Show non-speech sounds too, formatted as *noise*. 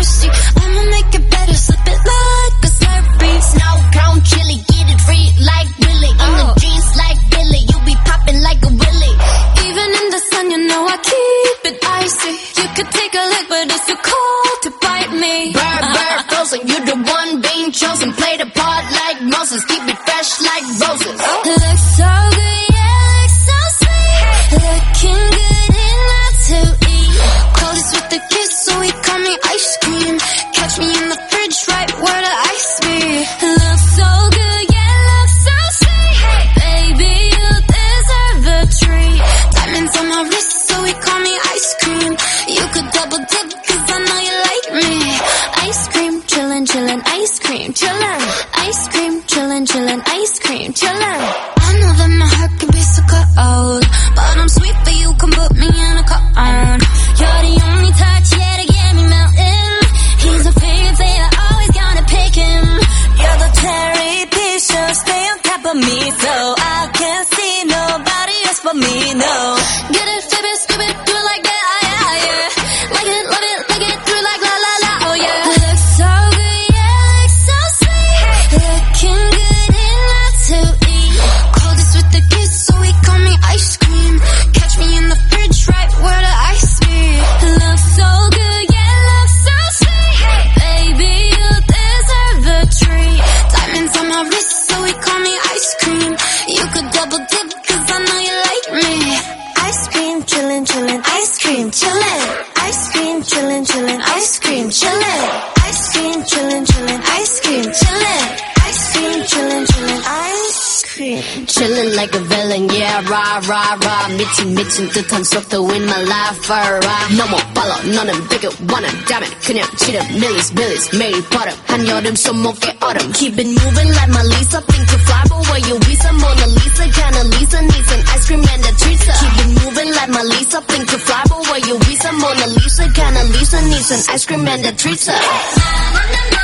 thirsty. I'ma make it better, slip it like a slurpee. Snow cone chili, get it free like Willie. In the oh. jeans like Billy, you be popping like a Willie. Even in the sun, you know I keep it icy. You could take a lick, but it's too cold to bite me. Bird, bird, *laughs* frozen, you the one being chosen. Play the part like Moses, keep it fresh like roses. Oh. chillin', chillin', ice cream, chillin', ice cream, chillin', chillin', ice cream, chillin'. I know the chillin', chillin', ice cream, chillin', ice cream, chillin', chillin', ice cream, chillin'. Ice cream, chillin', chillin', ice cream. Chillin' like a villain, yeah, rah, rah, rah. 미친, 미친 듯한 속도 in my life, rah. no more follow, none of them 빨라, 너는 비교 원한다면 그냥 치름, millies, millies, 매일 버릇. 한여름 손목에 autumn. Keep it moving like my Lisa, think you fly, but where you be some I need some Ice cream and a treats. Hey!